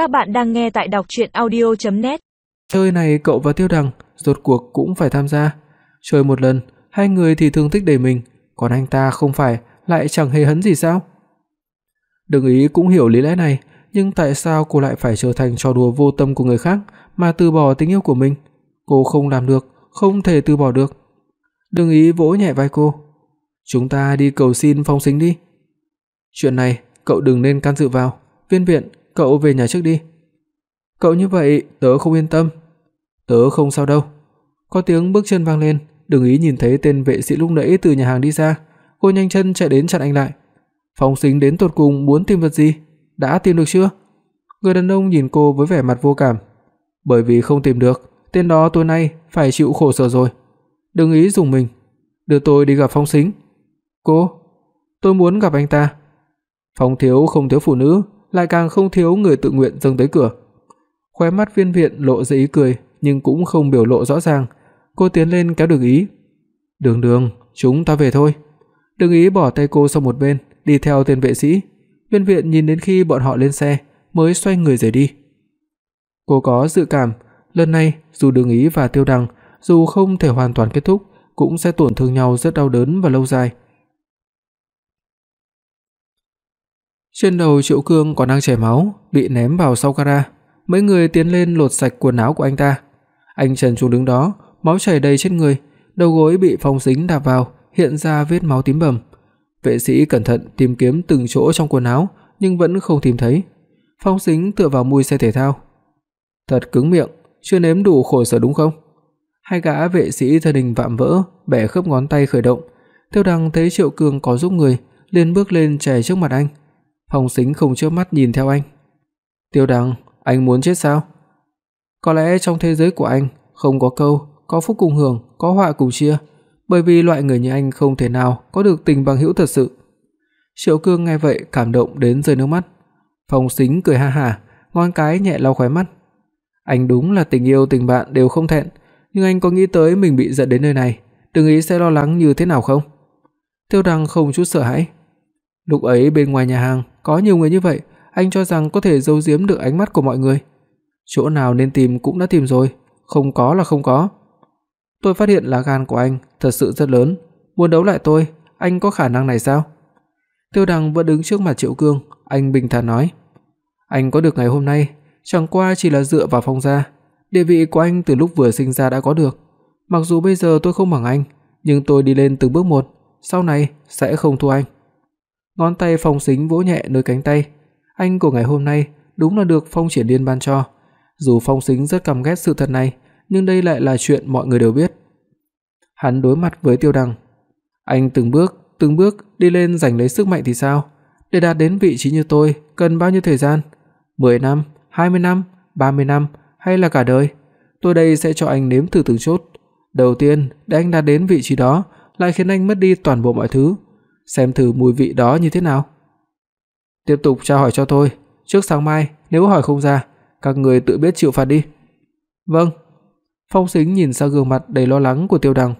Các bạn đang nghe tại đọc audio net Chơi này cậu và Tiêu Đằng rốt cuộc cũng phải tham gia. Chơi một lần, hai người thì thương tích đầy mình, còn anh ta không phải lại chẳng hề hấn gì sao? Đừng ý cũng hiểu lý lẽ này, nhưng tại sao cô lại phải trở thành trò đùa vô tâm của người khác mà từ bỏ tình yêu của mình? Cô không làm được, không thể từ bỏ được. Đừng ý vỗ nhẹ vai cô. Chúng ta đi cầu xin Phong Sính đi. Chuyện này cậu đừng nên can dự vào, Viên Viện, cậu về nhà trước đi. Cậu như vậy tớ không yên tâm. Tớ không sao đâu. Có tiếng bước chân vang lên, Đừng ý nhìn thấy tên vệ sĩ lúc nãy từ nhà hàng đi ra, cô nhanh chân chạy đến chặn anh lại. Phong Sính đến tột cùng muốn tìm vật gì? Đã tìm được chưa? Người đàn ông nhìn cô với vẻ mặt vô cảm. Bởi vì không tìm được, tên đó tối nay phải chịu khổ sở rồi. Đừng ý dùng mình, đưa tôi đi gặp Phong Sính. Cô, tôi muốn gặp anh ta. Phong thiếu không thiếu phụ nữ, lại càng không thiếu người tự nguyện dâng tới cửa. Khóe mắt Viên Viện lộ ra ý cười, nhưng cũng không biểu lộ rõ ràng. Cô tiến lên kéo Đường Ý. "Đường Đường, chúng ta về thôi." Đường Ý bỏ tay cô sang một bên, đi theo tên vệ sĩ. Viên Viện nhìn đến khi bọn họ lên xe mới xoay người rời đi. Cô có dự cảm, lần này dù Đường Ý và Tiêu Đằng dù không thể hoàn toàn kết thúc, cũng sẽ tổn thương nhau rất đau đớn và lâu dài. Trên đầu Triệu Cương còn đang chảy máu, bị ném vào sau gara. Mấy người tiến lên lột sạch quần áo của anh ta. Anh Trần Trung đứng đó, máu chảy đầy trên người, đầu gối bị phong dính đạp vào, hiện ra vết máu tím bầm. Vệ sĩ cẩn thận tìm kiếm từng chỗ trong quần áo, nhưng vẫn không tìm thấy. Phong Sính tựa vào mui xe thể thao. Thật cứng miệng, chưa nếm đủ khổ sở đúng không? Hai gã vệ sĩ thân hình vạm vỡ, bẻ khớp ngón tay khởi động. Tiêu Đăng thấy Triệu Cường có giúp người, liền bước lên chè trước mặt anh. Phong Sính không chớp mắt nhìn theo anh. "Tiêu Đăng, anh muốn chết sao?" Có lẽ trong thế giới của anh không có câu có phúc cùng hưởng, có họa cùng chia, bởi vì loại người như anh không thể nào có được tình bằng hữu thật sự. Triệu Cương nghe vậy cảm động đến rơi nước mắt. Phong Sính cười ha hả, ngón cái nhẹ lau khóe mắt. Anh đúng là tình yêu tình bạn đều không thẹn, nhưng anh có nghĩ tới mình bị dẫn đến nơi này, đừng ý sẽ lo lắng như thế nào không? Tiêu Đăng không chút sợ hãi. Lúc ấy bên ngoài nhà hàng có nhiều người như vậy, anh cho rằng có thể giấu giếm được ánh mắt của mọi người. Chỗ nào nên tìm cũng đã tìm rồi, không có là không có. Tôi phát hiện lá gan của anh thật sự rất lớn, muốn đấu lại tôi, anh có khả năng này sao? Tiêu Đằng vẫn đứng trước mặt Triệu Cương, anh bình thản nói: "Anh có được ngày hôm nay, chẳng qua chỉ là dựa vào Phong gia, địa vị của anh từ lúc vừa sinh ra đã có được. Mặc dù bây giờ tôi không bằng anh, nhưng tôi đi lên từng bước một, sau này sẽ không thua anh." Ngón tay Phong Sính vỗ nhẹ nơi cánh tay, anh của ngày hôm nay đúng là được Phong Triển Liên ban cho. Dù Phong Sính rất căm ghét sự thật này, nhưng đây lại là chuyện mọi người đều biết. Hắn đối mặt với Tiêu Đằng. Anh từng bước, từng bước đi lên giành lấy sức mạnh thì sao? Để đạt đến vị trí như tôi, cần bao nhiêu thời gian? 10 năm, 20 năm, 30 năm hay là cả đời? Tôi đây sẽ cho anh nếm thử từng chút. Đầu tiên, để anh đạt đến vị trí đó, lại khiến anh mất đi toàn bộ mọi thứ. Xem thử mùi vị đó như thế nào. Tiếp tục tra hỏi cho tôi, trước sáng mai nếu hỏi không ra, các người tự biết chịu phạt đi. Vâng, Phong Sính nhìn sang gương mặt đầy lo lắng của Tiêu Đằng.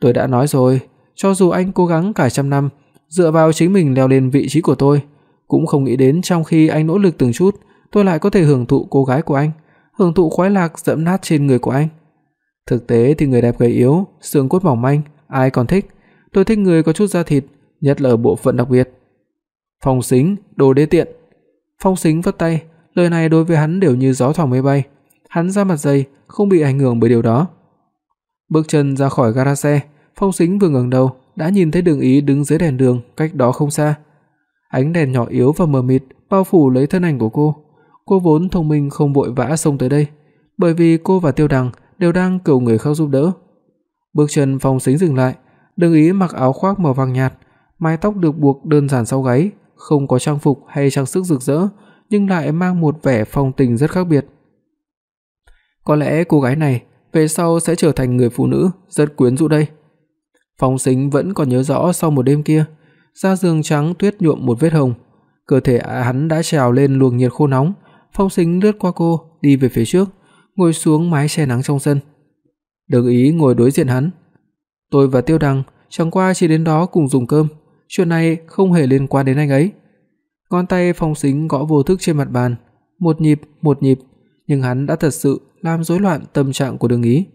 Tôi đã nói rồi, cho dù anh cố gắng cả trăm năm, dựa vào chính mình leo lên vị trí của tôi, cũng không nghĩ đến trong khi anh nỗ lực từng chút, tôi lại có thể hưởng thụ cô gái của anh, hưởng thụ khoái lạc dẫm nát trên người của anh. Thực tế thì người đẹp gầy yếu, xương cốt mỏng manh, ai còn thích, tôi thích người có chút da thịt, nhất là ở bộ phận đặc biệt. Phong Sính, đồ đê tiện. Phong Sính vất tay, lời này đối với hắn đều như gió thoảng mây bay. Hắn ra mặt dày, không bị ảnh hưởng bởi điều đó. Bước chân ra khỏi gara xe, Phong Sính vừa ngẩng đầu đã nhìn thấy Đường Ý đứng dưới đèn đường cách đó không xa. Ánh đèn nhỏ yếu và mờ mịt bao phủ lấy thân ảnh của cô. Cô vốn thông minh không vội vã xông tới đây, bởi vì cô và Tiêu Đằng đều đang cầu người khác giúp đỡ. Bước chân Phong Sính dừng lại, Đường Ý mặc áo khoác màu vàng nhạt, mái tóc được buộc đơn giản sau gáy, không có trang phục hay trang sức rực rỡ, nhưng lại mang một vẻ phong tình rất khác biệt. Có lẽ cô gái này về sau sẽ trở thành người phụ nữ rất quyến rũ đây. Phong Sính vẫn còn nhớ rõ sau một đêm kia, da giường trắng tuyết nhuộm một vết hồng, cơ thể hắn đã trào lên luồng nhiệt khô nóng, Phong Sính lướt qua cô, đi về phía trước, ngồi xuống mái che nắng trong sân. Đừng ý ngồi đối diện hắn. Tôi và Tiêu Đăng chẳng qua chỉ đến đó cùng dùng cơm, chuyện này không hề liên quan đến anh ấy. Ngón tay Phong Sính gõ vô thức trên mặt bàn, một nhịp, một nhịp, nhưng hắn đã thật sự làm rối loạn tâm trạng của Đường Ý.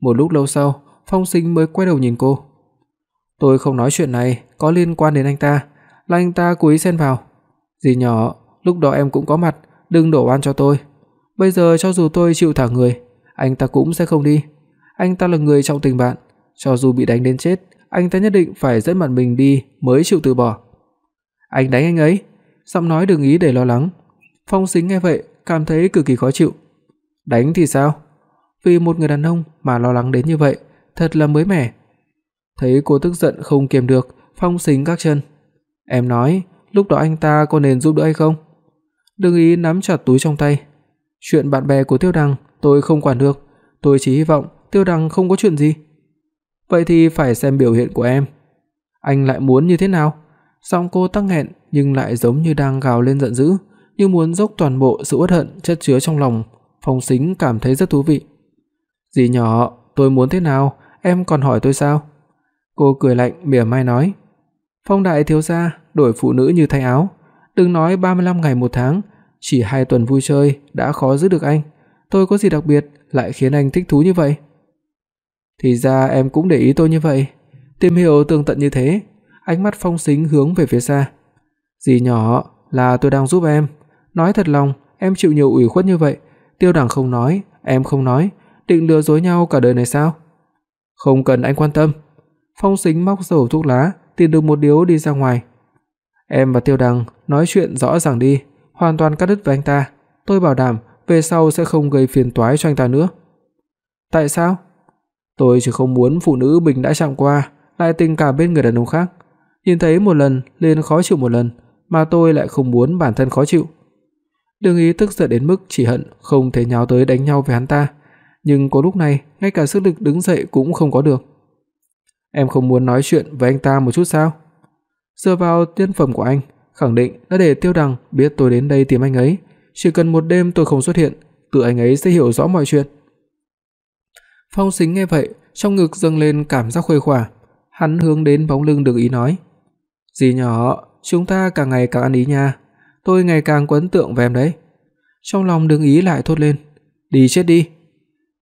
Một lúc lâu sau, Phong Sính mới quay đầu nhìn cô. "Tôi không nói chuyện này có liên quan đến anh ta, là anh ta cố ý xen vào. Dì nhỏ, lúc đó em cũng có mặt, đừng đổ oan cho tôi. Bây giờ cho dù tôi chịu thả người, anh ta cũng sẽ không đi. Anh ta là người trọng tình bạn, cho dù bị đánh đến chết, anh ta nhất định phải dẫn mặt mình đi mới chịu từ bỏ." "Anh đánh anh ấy?" Giọng nói đừng Ý để lo lắng. Phong Sính nghe vậy, cảm thấy cực kỳ khó chịu. "Đánh thì sao?" Vì một người đàn ông mà lo lắng đến như vậy, thật là mới mẻ. Thấy cô tức giận không kiềm được, Phong Sính các chân. "Em nói, lúc đó anh ta có nên giúp đỡ hay không?" Đừng ý nắm chặt túi trong tay. "Chuyện bạn bè của Tiêu đăng tôi không quản được, tôi chỉ hy vọng Tiêu đăng không có chuyện gì." "Vậy thì phải xem biểu hiện của em. Anh lại muốn như thế nào?" Giọng cô tăng nghẹn nhưng lại giống như đang gào lên giận dữ, như muốn dốc toàn bộ sự uất hận chất chứa trong lòng. Phong Sính cảm thấy rất thú vị. "Dì nhỏ, tôi muốn thế nào, em còn hỏi tôi sao?" Cô cười lạnh mỉa mai nói. "Phong đại thiếu gia, đổi phụ nữ như thay áo, đừng nói 35 ngày một tháng, chỉ 2 tuần vui chơi đã khó giữ được anh, tôi có gì đặc biệt lại khiến anh thích thú như vậy?" Thì ra em cũng để ý tôi như vậy, tìm hiểu tường tận như thế. Ánh mắt Phong Sính hướng về phía xa. "Dì nhỏ, là tôi đang giúp em, nói thật lòng, em chịu nhiều ủy khuất như vậy, Tiêu đẳng không nói, em không nói, định lừa dối nhau cả đời này sao?" "Không cần anh quan tâm." Phong Sính móc dầu thuốc lá, tìm được một điếu đi ra ngoài. "Em và Tiêu Đằng nói chuyện rõ ràng đi, hoàn toàn cắt đứt với anh ta, tôi bảo đảm về sau sẽ không gây phiền toái cho anh ta nữa." "Tại sao?" "Tôi chỉ không muốn phụ nữ bình đã chạm qua lại tình cảm bên người đàn ông khác, nhìn thấy một lần liền khó chịu một lần, mà tôi lại không muốn bản thân khó chịu." Đường Ý tức giận đến mức chỉ hận không thể nhào tới đánh nhau với hắn ta, nhưng có lúc này ngay cả sức lực đứng dậy cũng không có được. Em không muốn nói chuyện với anh ta một chút sao? Dựa vào tiên phẩm của anh, khẳng định đã để Tiêu Đằng biết tôi đến đây tìm anh ấy, chỉ cần một đêm tôi không xuất hiện, tự anh ấy sẽ hiểu rõ mọi chuyện. Phong Sính nghe vậy, trong ngực dâng lên cảm giác khuây khỏa, hắn hướng đến bóng lưng Đường Ý nói: "Dì nhỏ, chúng ta càng ngày càng ăn ý nha, tôi ngày càng quấn tượng về em đấy." Trong lòng Đường Ý lại thốt lên: "Đi chết đi."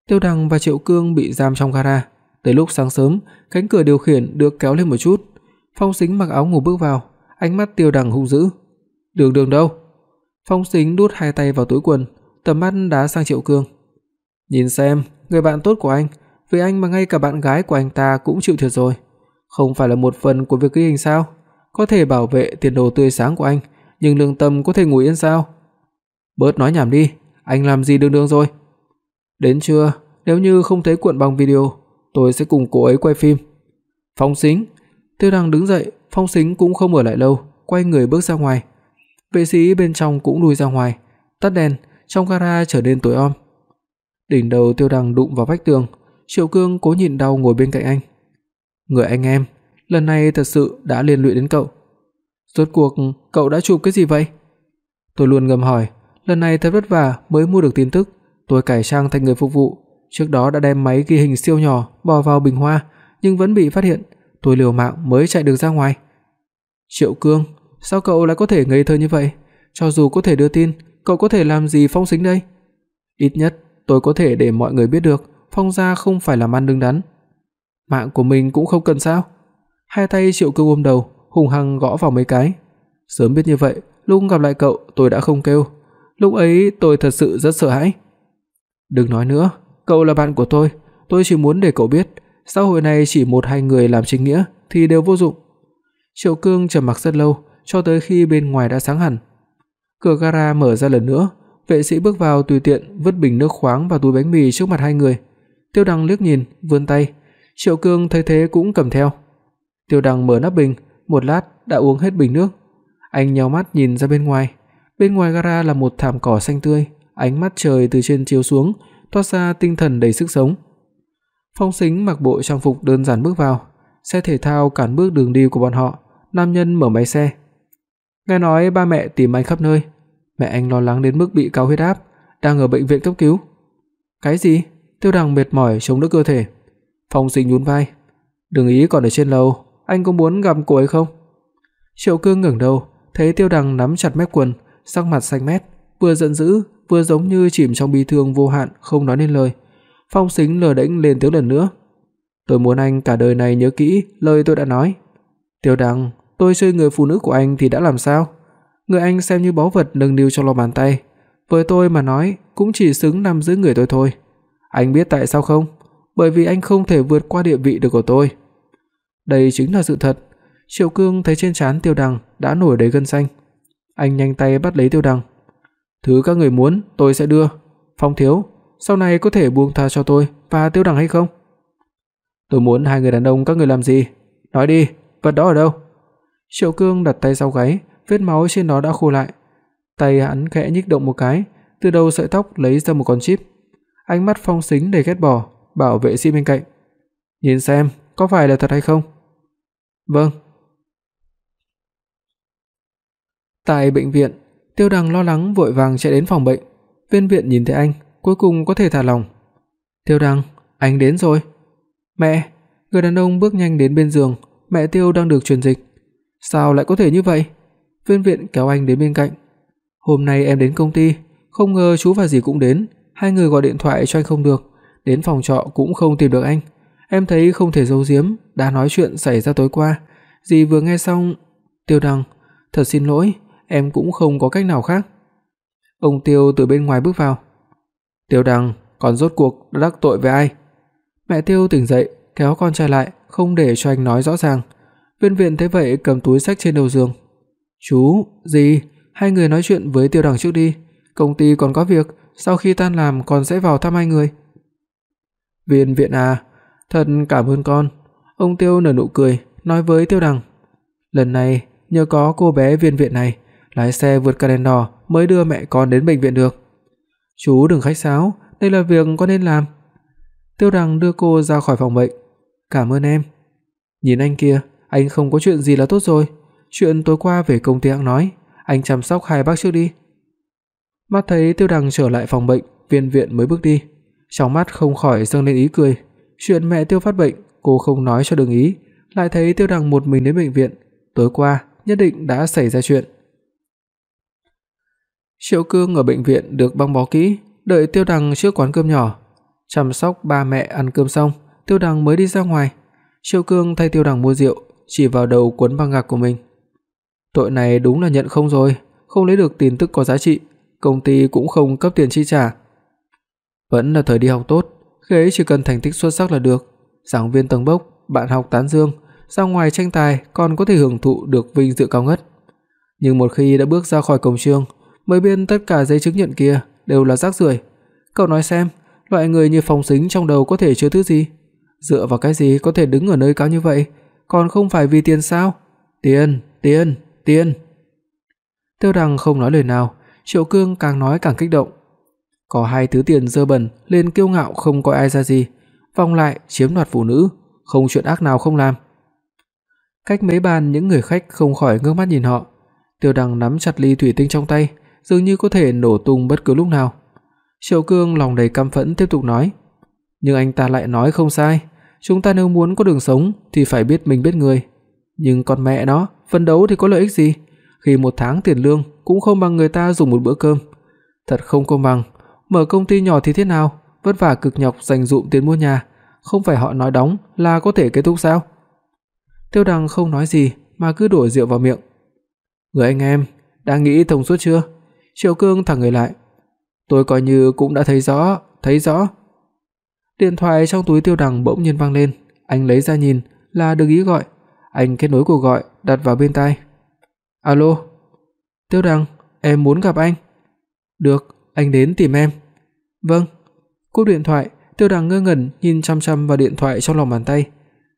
Tiêu Đằng và Triệu Cương bị giam trong gara, tới lúc sáng sớm, cánh cửa điều khiển được kéo lên một chút, Phong Sính mặc áo ngủ bước vào, ánh mắt Tiêu Đằng hung dữ. "Đường Đường đâu?" Phong Sính đút hai tay vào túi quần, tầm mắt đá sang Triệu Cương. "Nhìn xem, người bạn tốt của anh, vì anh mà ngay cả bạn gái của anh ta cũng chịu thiệt rồi, không phải là một phần của việc ghi hình sao? Có thể bảo vệ tiền đồ tươi sáng của anh, nhưng lương tâm có thể ngủ yên sao?" "Bớt nói nhảm đi, anh làm gì Đường Đường rồi?" "Đến trưa, nếu như không thấy cuộn băng video, tôi sẽ cùng cô ấy quay phim." Phong Sính, Tiêu Đăng đứng dậy, Phong Sính cũng không ở lại lâu, quay người bước ra ngoài. Vệ sĩ bên trong cũng lùi ra ngoài, tắt đèn, trong gara trở nên tối om. Đỉnh đầu Tiêu Đằng đụng vào vách tường, Triệu Cương cố nhịn đau ngồi bên cạnh anh. "Người anh em, lần này thật sự đã liên lụy đến cậu. Rốt cuộc cậu đã chụp cái gì vậy?" Tôi luôn ngầm hỏi, lần này thật vất vả mới mua được tin tức, tôi cải trang thành người phục vụ, trước đó đã đem máy ghi hình siêu nhỏ bỏ vào bình hoa, nhưng vẫn bị phát hiện, tôi liều mạng mới chạy được ra ngoài. Triệu Cương, sao cậu lại có thể ngây thơ như vậy? Cho dù có thể đưa tin, cậu có thể làm gì Phong Sính đây? Ít nhất tôi có thể để mọi người biết được Phong gia không phải làm ăn đứng đắn. Mạng của mình cũng không cần sao? Hai tay Triệu Cương ôm đầu, hùng hăng gõ vào mấy cái. Sớm biết như vậy, lúc gặp lại cậu tôi đã không kêu. Lúc ấy tôi thật sự rất sợ hãi. Đừng nói nữa, cậu là bạn của tôi, tôi chỉ muốn để cậu biết, xã hội này chỉ một hai người làm chính nghĩa thì đều vô dụng. Triệu Cương trầm mặc rất lâu, cho tới khi bên ngoài đã sáng hẳn. Cửa gara mở ra lần nữa, vệ sĩ bước vào tùy tiện vứt bình nước khoáng và túi bánh mì trước mặt hai người. Tiêu Đằng liếc nhìn, vươn tay, Triệu Cương thấy thế cũng cầm theo. Tiêu Đằng mở nắp bình, một lát đã uống hết bình nước. Anh nhíu mắt nhìn ra bên ngoài, bên ngoài gara là một thảm cỏ xanh tươi, ánh mắt trời từ trên chiếu xuống, toát ra tinh thần đầy sức sống. Phong Sính mặc bộ trang phục đơn giản bước vào, xe thể thao cản bước đường đi của bọn họ, nam nhân mở máy xe. Nghe nói ba mẹ tìm anh khắp nơi, mẹ anh lo lắng đến mức bị cao huyết áp, đang ở bệnh viện cấp cứu. Cái gì? Tiêu Đằng mệt mỏi chống đỡ cơ thể. Phong Sinh nhún vai, "Đừng ý còn ở trên lầu, anh có muốn gặp cô ấy không?" Triệu Cương ngẩng đầu, thấy Tiêu Đằng nắm chặt mép quần, sắc mặt xanh mét. vừa giận dữ, vừa giống như chìm trong bi thương vô hạn không nói nên lời. Phong Sính lờ đễnh lên tiếng lần nữa. Tôi muốn anh cả đời này nhớ kỹ lời tôi đã nói. Tiêu Đăng, tôi chơi người phụ nữ của anh thì đã làm sao? Người anh xem như báu vật nâng niu trong lòng bàn tay, với tôi mà nói cũng chỉ xứng nằm giữa người tôi thôi. Anh biết tại sao không? Bởi vì anh không thể vượt qua địa vị được của tôi. Đây chính là sự thật. Triệu Cương thấy trên trán Tiêu Đằng đã nổi đầy gân xanh. Anh nhanh tay bắt lấy Tiêu Đằng. "Thứ các người muốn, tôi sẽ đưa. Phong thiếu, sau này có thể buông tha cho tôi và Tiêu Đằng hay không?" "Tôi muốn hai người đàn ông các người làm gì? Nói đi, vật đó ở đâu?" Triệu Cương đặt tay sau gáy, vết máu trên nó đã khô lại. Tay hắn khẽ nhích động một cái, từ đầu sợi tóc lấy ra một con chip. Ánh mắt Phong Sính đầy ghét bỏ, bảo vệ sĩ bên cạnh. "Nhìn xem, có phải là thật hay không?" "Vâng." Tại bệnh viện, Tiêu Đằng lo lắng vội vàng chạy đến phòng bệnh. Viên viện nhìn thấy anh, cuối cùng có thể thả lòng. "Tiêu Đằng, anh đến rồi." "Mẹ." Người đàn ông bước nhanh đến bên giường, mẹ Tiêu đang được truyền dịch. "Sao lại có thể như vậy?" Viên viện kéo anh đến bên cạnh. "Hôm nay em đến công ty, không ngờ chú và dì cũng đến, hai người gọi điện thoại cho anh không được, đến phòng trọ cũng không tìm được anh. Em thấy không thể giấu giếm, đã nói chuyện xảy ra tối qua. Dì vừa nghe xong, Tiêu Đằng, thật xin lỗi, em cũng không có cách nào khác." Ông Tiêu từ bên ngoài bước vào. "Tiêu Đằng, con rốt cuộc đã đắc tội với ai?" Mẹ Tiêu tỉnh dậy, kéo con trai lại, không để cho anh nói rõ ràng. Viên Viện thấy vậy cầm túi xách trên đầu giường. "Chú, gì? Hai người nói chuyện với Tiêu Đằng trước đi, công ty còn có việc, sau khi tan làm con sẽ vào thăm hai người." "Viên Viện à, thật cảm ơn con." Ông Tiêu nở nụ cười, nói với Tiêu Đằng. "Lần này nhờ có cô bé Viên Viện này, lái xe vượt cả đèn đỏ mới đưa mẹ con đến bệnh viện được." "Chú đừng khách sáo, đây là việc con nên làm." Tiêu Đằng đưa cô ra khỏi phòng bệnh. "Cảm ơn em." Nhìn anh kia, anh không có chuyện gì là tốt rồi. Chuyện tối qua về công ty hãng nói, anh chăm sóc hai bác trước đi. Mắt thấy Tiêu Đằng trở lại phòng bệnh, Viên Viện mới bước đi, trong mắt không khỏi dâng lên ý cười. Chuyện mẹ Tiêu phát bệnh, cô không nói cho Đường Ý, lại thấy Tiêu Đằng một mình đến bệnh viện, tối qua nhất định đã xảy ra chuyện. Triệu Cương ở bệnh viện được băng bó kỹ, đợi Tiêu Đằng trước quán cơm nhỏ, chăm sóc ba mẹ ăn cơm xong, Tiêu Đằng mới đi ra ngoài. Triệu Cương thay Tiêu Đằng mua rượu, chỉ vào đầu cuốn băng gạc của mình. Tội này đúng là nhận không rồi, không lấy được tin tức có giá trị, công ty cũng không cấp tiền chi trả. Vẫn là thời đi học tốt, khi ấy chỉ cần thành tích xuất sắc là được, giảng viên tầng bốc, bạn học tán dương, ra ngoài tranh tài còn có thể hưởng thụ được vinh dự cao ngất. Nhưng một khi đã bước ra khỏi cổng trường, mới biết tất cả giấy chứng nhận kia đều là rác rưởi. Cậu nói xem, loại người như Phong Sính trong đầu có thể chứa thứ gì? Dựa vào cái gì có thể đứng ở nơi cao như vậy, còn không phải vì tiền sao? Tiền, tiền, tiền. Tiêu Đằng không nói lời nào, Triệu Cương càng nói càng kích động. Có hai thứ tiền dơ bẩn, lên kiêu ngạo không coi ai ra gì, vòng lại chiếm đoạt phụ nữ, không chuyện ác nào không làm. Cách mấy bàn những người khách không khỏi ngước mắt nhìn họ. Tiêu Đằng nắm chặt ly thủy tinh trong tay, dường như có thể nổ tung bất cứ lúc nào. Triệu Cương lòng đầy căm phẫn tiếp tục nói, nhưng anh ta lại nói không sai, chúng ta nếu muốn có đường sống thì phải biết mình biết người. Nhưng con mẹ nó, phấn đấu thì có lợi ích gì, khi một tháng tiền lương cũng không bằng người ta dùng một bữa cơm. Thật không công bằng, mở công ty nhỏ thì thế nào, vất vả cực nhọc dành dụm tiền mua nhà, không phải họ nói đóng là có thể kết thúc sao? Tiêu Đằng không nói gì mà cứ đổ rượu vào miệng. "Người anh em, đã nghĩ thông suốt chưa?" Triệu Cương thẳng người lại. "Tôi coi như cũng đã thấy rõ, thấy rõ." Điện thoại trong túi Tiêu Đằng bỗng nhiên vang lên, anh lấy ra nhìn, là Đường Ý gọi. Anh kết nối cuộc gọi, đặt vào bên tai. "Alo." "Tiêu Đằng, em muốn gặp anh." "Được, anh đến tìm em." "Vâng." Cúp điện thoại, Tiêu Đằng ngơ ngẩn nhìn chăm chăm vào điện thoại trong lòng bàn tay.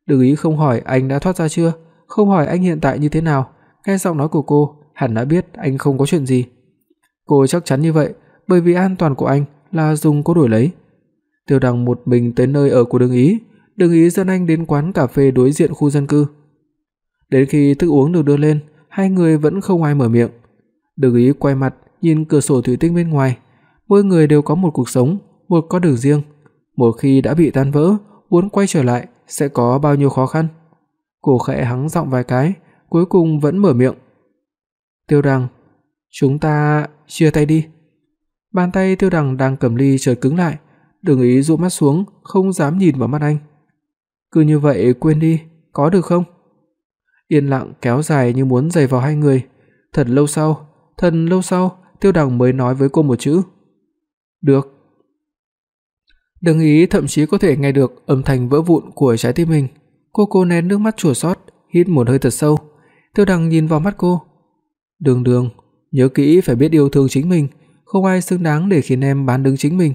Đường Ý không hỏi anh đã thoát ra chưa, không hỏi anh hiện tại như thế nào, nghe giọng nói của cô, hẳn đã biết anh không có chuyện gì. Cô chắc chắn như vậy, bởi vì an toàn của anh là dùng cô đổi lấy. Tiêu Đằng một mình tới nơi ở của Đường Ý, Đường Ý dẫn anh đến quán cà phê đối diện khu dân cư. Đến khi thức uống được đưa lên, hai người vẫn không ai mở miệng. Đường Ý quay mặt nhìn cửa sổ thủy tinh bên ngoài, mỗi người đều có một cuộc sống, một con đường riêng, một khi đã bị tan vỡ, muốn quay trở lại sẽ có bao nhiêu khó khăn. Cô khẽ hắng giọng vài cái, cuối cùng vẫn mở miệng. "Tiêu Đằng, chúng ta chia tay đi." Bàn tay Tiêu Đằng đang cầm ly chợt cứng lại, Đường Ý dụ mắt xuống, không dám nhìn vào mắt anh. Cứ như vậy quên đi, có được không? Yên lặng kéo dài như muốn dày vào hai người. Thật lâu sau, thật lâu sau, Tiêu Đằng mới nói với cô một chữ. Được. Đường Ý thậm chí có thể nghe được âm thanh vỡ vụn của trái tim mình. Cô cô nén nước mắt chua xót, hít một hơi thật sâu. Tiêu Đằng nhìn vào mắt cô. "Đường Đường, nhớ kỹ phải biết yêu thương chính mình, không ai xứng đáng để khiến em bán đứng chính mình."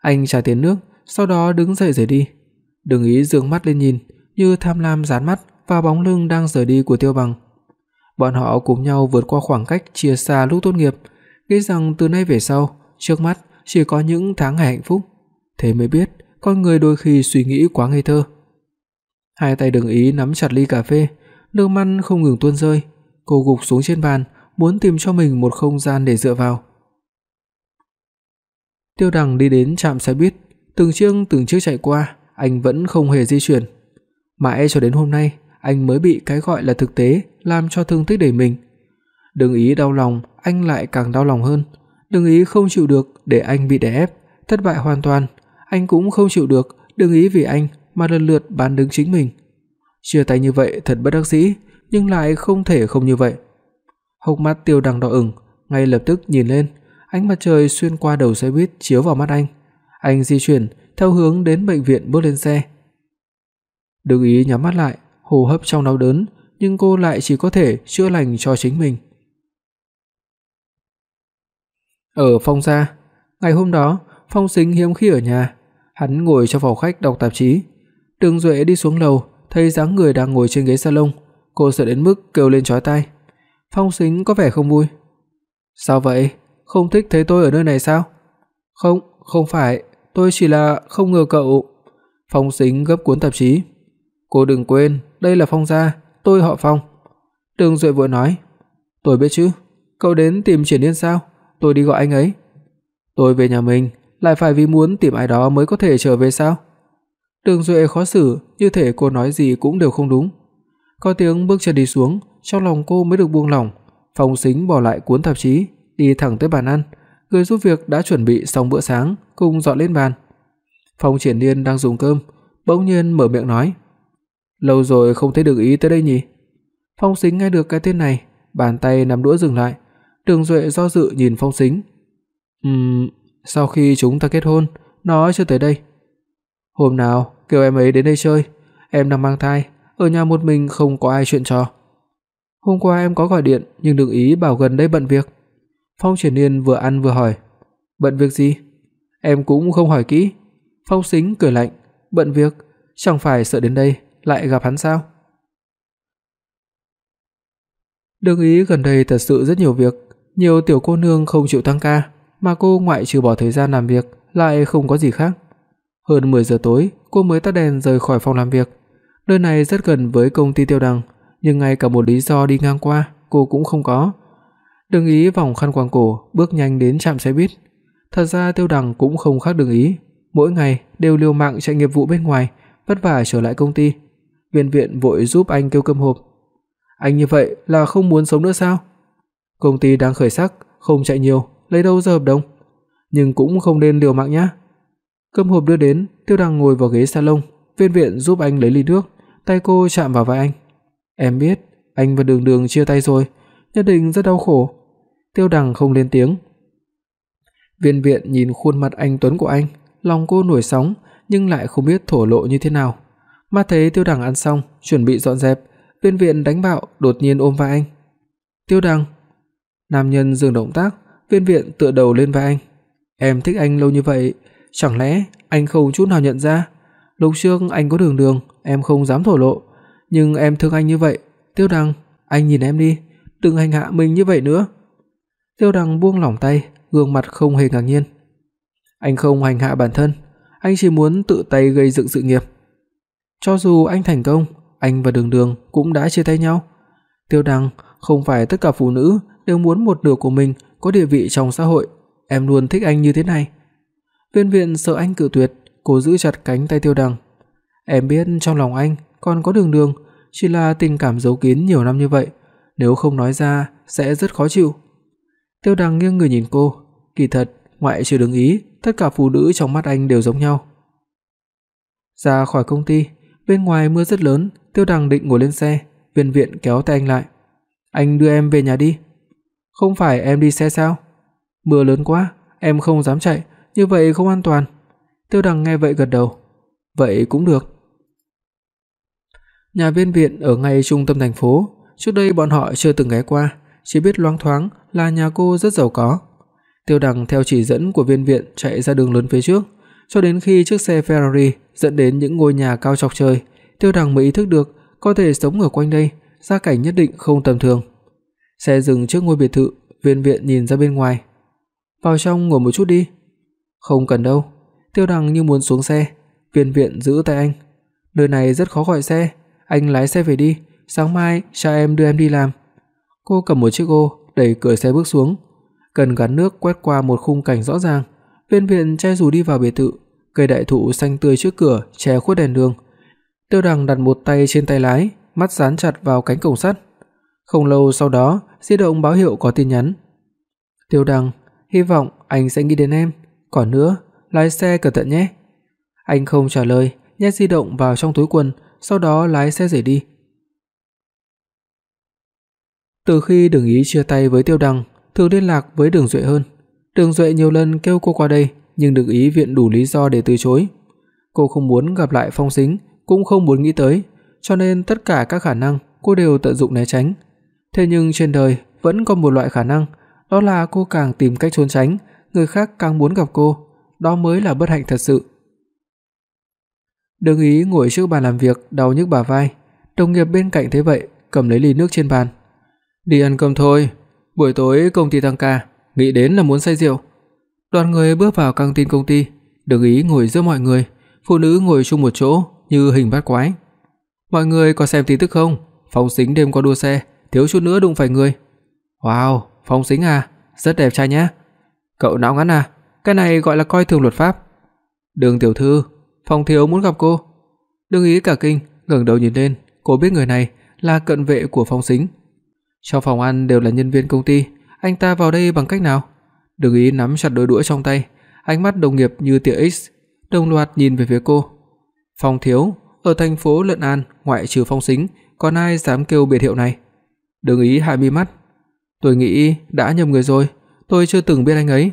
Anh trả tiền nước, sau đó đứng dậy rời đi. Đường Ý dương mắt lên nhìn, như tham lam dán mắt và bóng lưng đang rời đi của Tiêu Bằng. Bọn họ cùng nhau vượt qua khoảng cách chia xa lúc tốt nghiệp, nghĩ rằng từ nay về sau, trước mắt chỉ có những tháng ngày hạnh phúc. Thế mới biết, con người đôi khi suy nghĩ quá ngây thơ. Hai tay Đường Ý nắm chặt ly cà phê, nước mắt không ngừng tuôn rơi. Cô gục xuống trên bàn, muốn tìm cho mình một không gian để dựa vào. Tiêu Đằng đi đến trạm xe buýt, từng chiếc từng chiếc chạy qua, anh vẫn không hề di chuyển. Mãi cho đến hôm nay, anh mới bị cái gọi là thực tế làm cho thương tích đầy mình. Đừng ý đau lòng, anh lại càng đau lòng hơn. Đừng ý không chịu được để anh bị đè ép, thất bại hoàn toàn, anh cũng không chịu được, đừng ý vì anh mà lần lượt bán đứng chính mình. Chia tay như vậy thật bất đắc dĩ, nhưng lại không thể không như vậy. Hốc mắt Tiêu Đằng đỏ ửng, ngay lập tức nhìn lên, ánh mặt trời xuyên qua đầu xe buýt chiếu vào mắt anh. Anh di chuyển theo hướng đến bệnh viện bước lên xe. Đừng ý nhắm mắt lại, hô hấp trong đau đớn, nhưng cô lại chỉ có thể chữa lành cho chính mình. Ở Phong gia, ngày hôm đó, Phong Sính hiếm khi ở nhà, hắn ngồi trong phòng khách đọc tạp chí. Đường Duệ đi xuống lầu, thấy dáng người đang ngồi trên ghế salon, cô sợ đến mức kêu lên chói tai. Phong Sính có vẻ không vui. "Sao vậy? Không thích thấy tôi ở nơi này sao?" "Không, không phải, tôi chỉ là không ngờ cậu." Phong Sính gấp cuốn tạp chí. "Cô đừng quên, đây là Phong gia, tôi họ Phong." Đường Duệ vội nói. "Tôi biết chứ, cậu đến tìm Triển Nhiên sao? Tôi đi gọi anh ấy." "Tôi về nhà mình, lại phải vì muốn tìm ai đó mới có thể trở về sao?" Đường Duệ khó xử, như thể cô nói gì cũng đều không đúng. Có tiếng bước chân đi xuống, trong lòng cô mới được buông lỏng. Phong Sính bỏ lại cuốn tạp chí, đi thẳng tới bàn ăn, người giúp việc đã chuẩn bị xong bữa sáng, cùng dọn lên bàn. Phong Triển Nhiên đang dùng cơm, bỗng nhiên mở miệng nói: "Lâu rồi không thấy được ý tới đây nhỉ?" Phong Sính nghe được cái tên này, bàn tay nắm đũa dừng lại. Đường Duệ do dự nhìn Phong Sính. "Ừm, sau khi chúng ta kết hôn, nó chưa tới đây." "Hôm nào kêu em ấy đến đây chơi, em đang mang thai, ở nhà một mình không có ai chuyện trò." "Hôm qua em có gọi điện nhưng đừng ý bảo gần đây bận việc." Phong Triển Nhiên vừa ăn vừa hỏi, "Bận việc gì?" Em cũng không hỏi kỹ. Phong Sính cười lạnh, "Bận việc, chẳng phải sợ đến đây lại gặp hắn sao?" Đường Ý gần đây thật sự rất nhiều việc, nhiều tiểu cô nương không chịu tăng ca, mà cô ngoại trừ bỏ thời gian làm việc lại không có gì khác. Hơn 10 giờ tối, cô mới tắt đèn rời khỏi phòng làm việc. Nơi này rất gần với công ty Tiêu Đằng, nhưng ngay cả một lý do đi ngang qua cô cũng không có. Đường Ý vòng khăn quàng cổ, bước nhanh đến trạm xe buýt. Thật ra Tiêu Đằng cũng không khác Đường Ý, mỗi ngày đều liều mạng chạy nghiệp vụ bên ngoài, vất vả trở lại công ty. Viên viện vội giúp anh kêu cơm hộp. Anh như vậy là không muốn sống nữa sao? Công ty đang khởi sắc, không chạy nhiều, lấy đâu ra hợp đồng? Nhưng cũng không nên liều mạng nhé. Cơm hộp đưa đến, Tiêu Đằng ngồi vào ghế salon, Viên viện giúp anh lấy ly nước, tay cô chạm vào vai anh. Em biết, anh và Đường Đường chia tay rồi, nhất định rất đau khổ. Tiêu Đằng không lên tiếng. Viên viện nhìn khuôn mặt anh tuấn của anh, lòng cô nổi sóng nhưng lại không biết thổ lộ như thế nào. Mà thấy Tiêu Đằng ăn xong, chuẩn bị dọn dẹp, Viên viện đánh bạo đột nhiên ôm vai anh. "Tiêu Đằng." Nam nhân dừng động tác, Viên viện tựa đầu lên vai anh. "Em thích anh lâu như vậy, chẳng lẽ anh không chút nào nhận ra? Lúc trước anh có đường đường, em không dám thổ lộ, nhưng em thương anh như vậy, Tiêu Đằng, anh nhìn em đi, đừng hành hạ mình như vậy nữa." Tiêu Đằng buông lỏng tay, gương mặt không hề ngạc nhiên. Anh không hành hạ bản thân, anh chỉ muốn tự tay gây dựng sự nghiệp. Cho dù anh thành công, anh và Đường Đường cũng đã chia tay nhau. Tiêu Đằng, không phải tất cả phụ nữ đều muốn một nửa của mình có địa vị trong xã hội, em luôn thích anh như thế này. Viên Viện sợ anh cự tuyệt, cô giữ chặt cánh tay Tiêu Đằng. Em biết trong lòng anh còn có Đường Đường, chỉ là tình cảm giấu kín nhiều năm như vậy, nếu không nói ra sẽ rất khó chịu. Tiêu Đằng nghiêng người nhìn cô, kỳ thật, ngoại trừ Đường Ý, tất cả phụ nữ trong mắt anh đều giống nhau. Ra khỏi công ty, bên ngoài mưa rất lớn, Tiêu Đằng định ngồi lên xe, Viên Viện kéo tay anh lại. "Anh đưa em về nhà đi." "Không phải em đi xe sao?" "Mưa lớn quá, em không dám chạy, như vậy không an toàn." Tiêu Đằng nghe vậy gật đầu. "Vậy cũng được." Nhà Viên Viện ở ngay trung tâm thành phố, trước đây bọn họ chưa từng ghé qua, chỉ biết loáng thoáng là nhà cô rất giàu có. Tiêu Đằng theo chỉ dẫn của Viên Viện chạy ra đường lớn phía trước, cho đến khi chiếc xe Ferrari dẫn đến những ngôi nhà cao chọc trời, Tiêu Đằng mới ý thức được có thể sống ở quanh đây, gia cảnh nhất định không tầm thường. Xe dừng trước ngôi biệt thự, Viên Viện nhìn ra bên ngoài. "Vào trong ngồi một chút đi." "Không cần đâu." Tiêu Đằng như muốn xuống xe, Viên Viện giữ tay anh. "Nơi này rất khó gọi xe, anh lái xe về đi, sáng mai cha em đưa em đi làm." Cô cầm một chiếc ô, đẩy cửa xe bước xuống, cần gắn nước quét qua một khung cảnh rõ ràng. Viên Viện che dù đi vào biệt thự, cây đại thụ xanh tươi trước cửa che khuất đèn đường. Tiêu Đằng đặt một tay trên tay lái, mắt dán chặt vào cánh cổng sắt. Không lâu sau đó, di động báo hiệu có tin nhắn. Tiêu Đằng, hy vọng anh sẽ nghĩ đến em, còn nữa, lái xe cẩn thận nhé. Anh không trả lời, nhét di động vào trong túi quần, sau đó lái xe rời đi. Từ khi Đường Ý chia tay với Tiêu Đằng, thường liên lạc với Đường Duệ hơn. Đường Duệ nhiều lần kêu cô qua đây, nhưng được Ý viện đủ lý do để từ chối. Cô không muốn gặp lại Phong Sính, cũng không muốn nghĩ tới, cho nên tất cả các khả năng cô đều tận dụng né tránh. Thế nhưng trên đời vẫn có một loại khả năng, đó là cô càng tìm cách trốn tránh, người khác càng muốn gặp cô, đó mới là bất hạnh thật sự. Đường Ý ngồi trước bàn làm việc, đau nhức bả vai, đồng nghiệp bên cạnh thấy vậy, cầm lấy ly nước trên bàn. "Đi ăn cơm thôi, buổi tối công ty tăng ca, nghĩ đến là muốn say rượu." Đoàn người bước vào căng tin công ty, Đường Ý ngồi giữa mọi người, phụ nữ ngồi chung một chỗ như hình bát quái. "Mọi người có xem tin tức không? Phong Sính đêm qua đua xe, thiếu chút nữa đụng phải người." "Wow, Phong Sính à, rất đẹp trai nhá." "Cậu não ngắn à, cái này gọi là coi thường luật pháp." "Đường tiểu thư, Phong thiếu muốn gặp cô." Đường Ý cả kinh, ngẩng đầu nhìn lên, cô biết người này là cận vệ của Phong Sính. Trong phòng ăn đều là nhân viên công ty, anh ta vào đây bằng cách nào? Đường Ý nắm chặt đôi đũa trong tay, ánh mắt đồng nghiệp như tia X, đồng loạt nhìn về phía cô. Phong thiếu, ở thành phố Lận An, ngoại trừ Phong Sính, còn ai dám kêu biệt hiệu này? Đường Ý hạ mi mắt. Tôi nghĩ đã nhầm người rồi, tôi chưa từng biết anh ấy,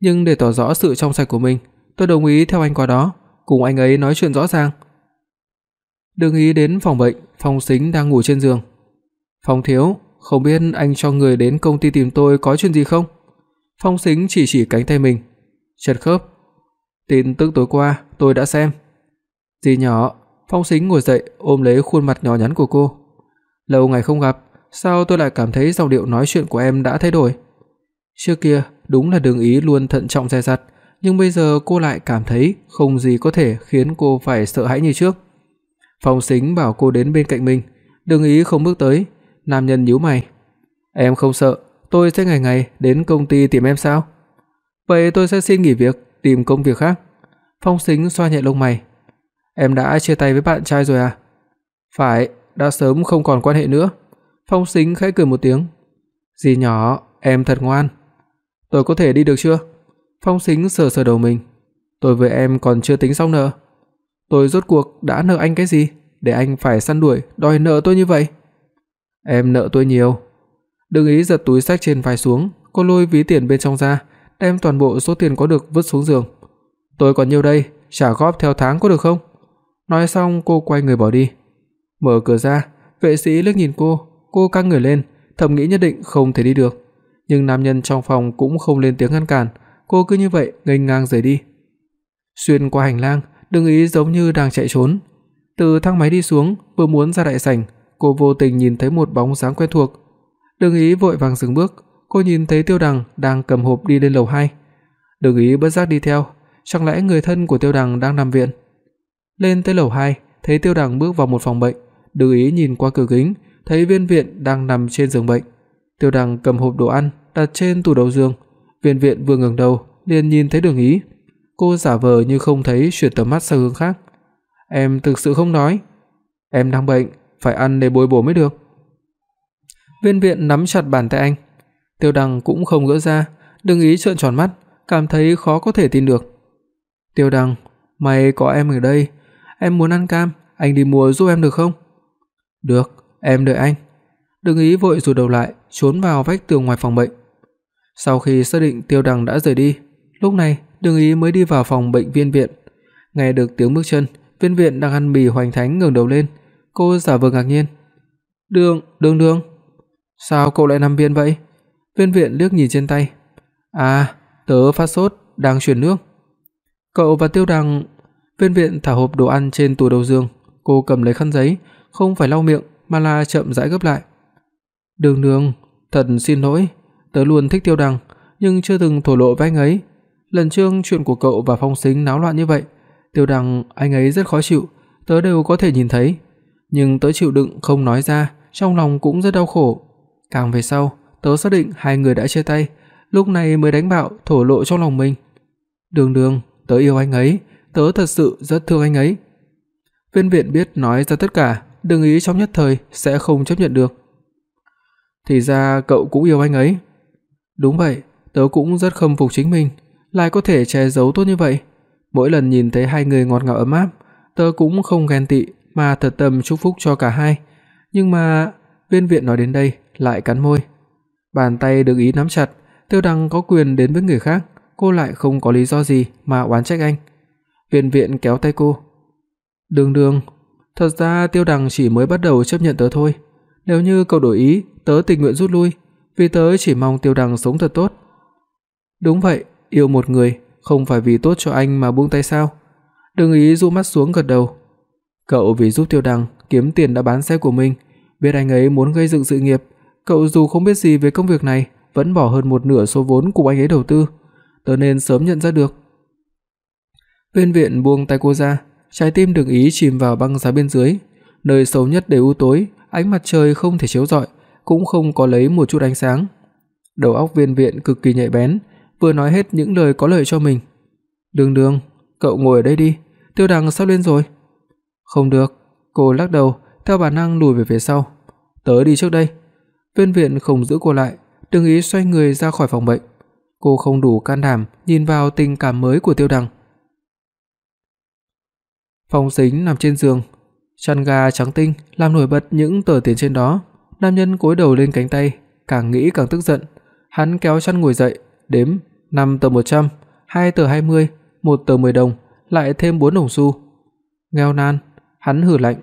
nhưng để tỏ rõ sự trong sạch của mình, tôi đồng ý theo anh qua đó, cùng anh ấy nói chuyện rõ ràng. Đường Ý đến phòng bệnh, Phong Sính đang ngủ trên giường. "Phong thiếu, không biết anh cho người đến công ty tìm tôi có chuyện gì không?" Phong Sính chỉ chỉ cánh tay mình. "Chật khớp. Tin tức tối qua tôi đã xem." "Dì nhỏ." Phong Sính ngồi dậy, ôm lấy khuôn mặt nhỏ nhắn của cô. "Lâu ngày không gặp, sao tôi lại cảm thấy giọng điệu nói chuyện của em đã thay đổi?" Trước kia, đúng là Đường Ý luôn thận trọng dè dặt, nhưng bây giờ cô lại cảm thấy không gì có thể khiến cô phải sợ hãi như trước. Phong Sính bảo cô đến bên cạnh mình, Đường Ý không bước tới, nam nhân nhíu mày. "Em không sợ, tôi sẽ ngày ngày đến công ty tìm em sao?" "Vậy tôi sẽ xin nghỉ việc, tìm công việc khác." Phong Sính xoa nhẹ lông mày. "Em đã chia tay với bạn trai rồi à?" "Phải, đã sớm không còn quan hệ nữa." Phong Sính khẽ cười một tiếng. "Dì nhỏ, em thật ngoan. Tôi có thể đi được chưa?" Phong Sính sờ sờ đầu mình. "Tôi với em còn chưa tính xong nợ." Tôi rốt cuộc đã nợ anh cái gì để anh phải săn đuổi đòi nợ tôi như vậy? Em nợ tôi nhiều. Đừng ý giật túi xách trên vai xuống, cô lôi ví tiền bên trong ra, đem toàn bộ số tiền có được vứt xuống giường. Tôi còn nhiêu đây, trả góp theo tháng có được không? Nói xong cô quay người bỏ đi. Mở cửa ra, vệ sĩ liếc nhìn cô, cô căng người lên, thầm nghĩ nhất định không thể đi được. Nhưng nam nhân trong phòng cũng không lên tiếng ngăn cản, cô cứ như vậy nghênh ngang rời đi. Xuyên qua hành lang, Đừng ý giống như đang chạy trốn. Từ thang máy đi xuống, vừa muốn ra đại sảnh, cô vô tình nhìn thấy một bóng dáng quen thuộc đường ý vội vàng dừng bước, cô nhìn thấy Tiêu Đằng đang cầm hộp đi lên lầu 2. đường ý bất giác đi theo, chẳng lẽ người thân của Tiêu Đằng đang nằm viện? Lên tới lầu 2, thấy Tiêu Đằng bước vào một phòng bệnh, đường ý nhìn qua cửa kính, thấy Viên Viện đang nằm trên giường bệnh. Tiêu Đằng cầm hộp đồ ăn đặt trên tủ đầu giường. Viên Viện vừa ngẩng đầu, liền nhìn thấy Đường Ý. Cô giả vờ như không thấy chuyển tầm mắt sang hướng khác. "Em thực sự không nói. Em đang bệnh, phải ăn để bồi bổ mới được." Viên Viện nắm chặt bàn tay anh. Tiêu Đằng cũng không gỡ ra, đừng ý trợn tròn mắt, cảm thấy khó có thể tin được. Tiêu Đằng, mày có em ở đây, em muốn ăn cam, anh đi mua giúp em được không? Được, em đợi anh. Đừng ý vội rụt đầu lại, trốn vào vách tường ngoài phòng bệnh. Sau khi xác định Tiêu Đằng đã rời đi, lúc này Đừng ý mới đi vào phòng bệnh viên viện. Nghe được tiếng bước chân, viên viện đang ăn mì hoành thánh ngẩng đầu lên, cô giả vờ ngạc nhiên. "Đường, Đường Đường, sao cậu lại nằm viện vậy?" Viên viện liếc nhìn trên tay. "À, tớ phát sốt, đang truyền nước." Cậu và Tiêu Đằng Viên viện thả hộp đồ ăn trên tủ đầu giường, cô cầm lấy khăn giấy, không phải lau miệng mà là chậm rãi gấp lại. "Đường Đường, thật xin lỗi, tớ luôn thích Tiêu Đằng, nhưng chưa từng thổ lộ với anh ấy. Lần trước chuyện của cậu và Phong Sính náo loạn như vậy, Tiêu Đằng anh ấy rất khó chịu, tớ đều có thể nhìn thấy, nhưng tớ chịu đựng không nói ra, trong lòng cũng rất đau khổ. Càng về sau, tớ xác định hai người đã chia tay, lúc này mới đánh bạo thổ lộ trong lòng mình. Đường Đường, tớ yêu anh ấy, tớ thật sự rất thương anh ấy. Viên viện biết nói ra tất cả, đừng ý trong nhất thời sẽ không chấp nhận được. Thì ra cậu cũng yêu anh ấy. Đúng vậy, tớ cũng rất khâm phục chính mình, lại có thể che giấu tốt như vậy. Mỗi lần nhìn thấy hai người ngọt ngào ấm áp, tớ cũng không ghen tị mà thật tâm chúc phúc cho cả hai. Nhưng mà, Viên Viện nói đến đây lại cắn môi. Bàn tay được ý nắm chặt, Tiêu Đăng có quyền đến với người khác, cô lại không có lý do gì mà oán trách anh. viện Viện kéo tay cô. "Đường Đường, thật ra Tiêu Đăng chỉ mới bắt đầu chấp nhận tớ thôi, nếu như cậu đổi ý, tớ tình nguyện rút lui, vì tớ chỉ mong Tiêu Đăng sống thật tốt." "Đúng vậy, yêu một người không phải vì tốt cho anh mà buông tay sao? đường ý dụ mắt xuống gật đầu. Cậu vì giúp Tiêu Đằng kiếm tiền đã bán xe của mình, biết anh ấy muốn gây dựng sự nghiệp, cậu dù không biết gì về công việc này, vẫn bỏ hơn một nửa số vốn của anh ấy đầu tư, tớ nên sớm nhận ra được. Viên Viện buông tay cô ra, trái tim đừng ý chìm vào băng giá bên dưới, nơi sâu nhất đều u tối, ánh mặt trời không thể chiếu rọi, cũng không có lấy một chút ánh sáng. Đầu óc Viên Viện cực kỳ nhạy bén, vừa nói hết những lời có lợi cho mình. "Đường Đường, cậu ngồi ở đây đi, Tiêu Đằng sắp lên rồi." "Không được." Cô lắc đầu, theo bản năng lùi về phía sau. "Tớ đi trước đây." Viên viện không giữ cô lại, đừng ý xoay người ra khỏi phòng bệnh. Cô không đủ can đảm nhìn vào tình cảm mới của Tiêu Đằng. Phong Sính nằm trên giường, chăn ga trắng tinh làm nổi bật những tờ tiền trên đó. Nam nhân cúi đầu lên cánh tay, càng nghĩ càng tức giận. Hắn kéo chăn ngồi dậy, đếm 5 tờ 100, 2 tờ 20, 1 tờ 10 đồng, lại thêm 4 đồng xu. Nghèo nan, hắn hừ lạnh.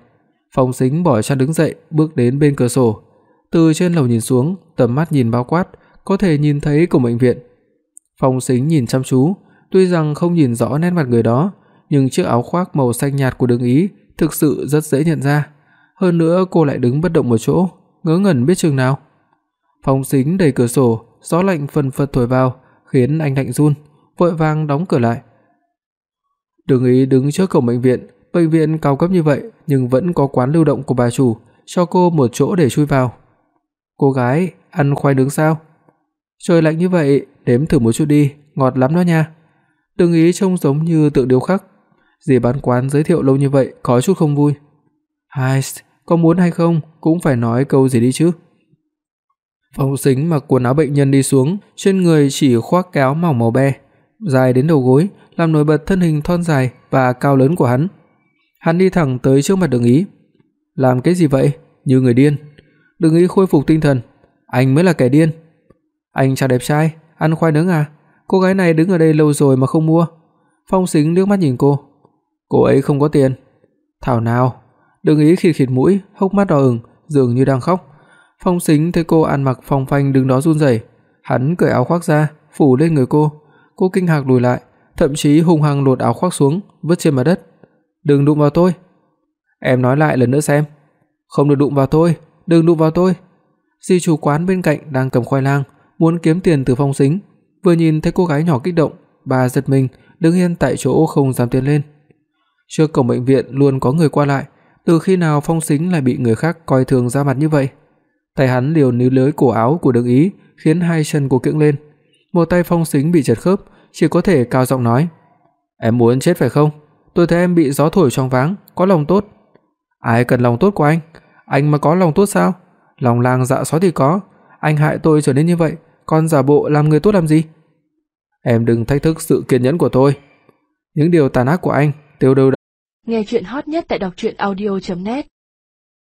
Phong Sính bỏ chăn đứng dậy, bước đến bên cửa sổ, từ trên lầu nhìn xuống, tầm mắt nhìn bao quát, có thể nhìn thấy cổng bệnh viện. Phong Sính nhìn chăm chú, tuy rằng không nhìn rõ nét mặt người đó, nhưng chiếc áo khoác màu xanh nhạt của Đường Ý thực sự rất dễ nhận ra. Hơn nữa cô lại đứng bất động một chỗ, ngớ ngẩn biết chừng nào. Phong Sính đẩy cửa sổ, gió lạnh phần phật thổi vào, khiến anh lạnh run, vội vàng đóng cửa lại. Đường Ý đứng trước cổng bệnh viện, bệnh viện cao cấp như vậy nhưng vẫn có quán lưu động của bà chủ, cho cô một chỗ để chui vào. "Cô gái, ăn khoai nướng sao?" "Trời lạnh như vậy, nếm thử một chút đi, ngọt lắm đó nha." Đường Ý trông giống như tượng điêu khắc. Dì bán quán giới thiệu lâu như vậy có chút không vui. "Hai, có muốn hay không cũng phải nói câu gì đi chứ." Phong Sính mặc quần áo bệnh nhân đi xuống, trên người chỉ khoác cái áo mỏng màu be, dài đến đầu gối, làm nổi bật thân hình thon dài và cao lớn của hắn. Hắn đi thẳng tới trước mặt Đường Ý. "Làm cái gì vậy? Như người điên." Đừng nghĩ khôi phục tinh thần, "Anh mới là kẻ điên." "Anh chào đẹp trai, ăn khoai nướng à? Cô gái này đứng ở đây lâu rồi mà không mua." Phong Sính liếc mắt nhìn cô. "Cô ấy không có tiền." "Thảo nào." đừng Ý khịt khịt mũi, hốc mắt đỏ ửng, dường như đang khóc. Phong Sính thấy cô ăn mặc phong phanh đứng đó run rẩy, hắn cởi áo khoác ra, phủ lên người cô. Cô kinh hạc lùi lại, thậm chí hung hăng lột áo khoác xuống, vứt trên mặt đất. "Đừng đụng vào tôi." "Em nói lại lần nữa xem." "Không được đụng vào tôi, đừng đụng vào tôi." Di chủ quán bên cạnh đang cầm khoai lang, muốn kiếm tiền từ Phong Sính, vừa nhìn thấy cô gái nhỏ kích động, bà giật mình, đứng yên tại chỗ không dám tiến lên. Trước cổng bệnh viện luôn có người qua lại, từ khi nào Phong Sính lại bị người khác coi thường ra mặt như vậy? Tay hắn liều níu lưới cổ áo của Đường Ý, khiến hai chân cô kiễng lên. Một tay Phong Sính bị chật khớp, chỉ có thể cao giọng nói: "Em muốn chết phải không? Tôi thấy em bị gió thổi choáng váng, có lòng tốt." "Ai cần lòng tốt của anh? Anh mà có lòng tốt sao? Lòng lang dạ sói thì có, anh hại tôi trở nên như vậy, còn giả bộ làm người tốt làm gì?" Em đừng thách thức sự kiên nhẫn của tôi. Những điều tàn ác của anh, Tiêu Đầu Nghe truyện hot nhất tại doctruyenaudio.net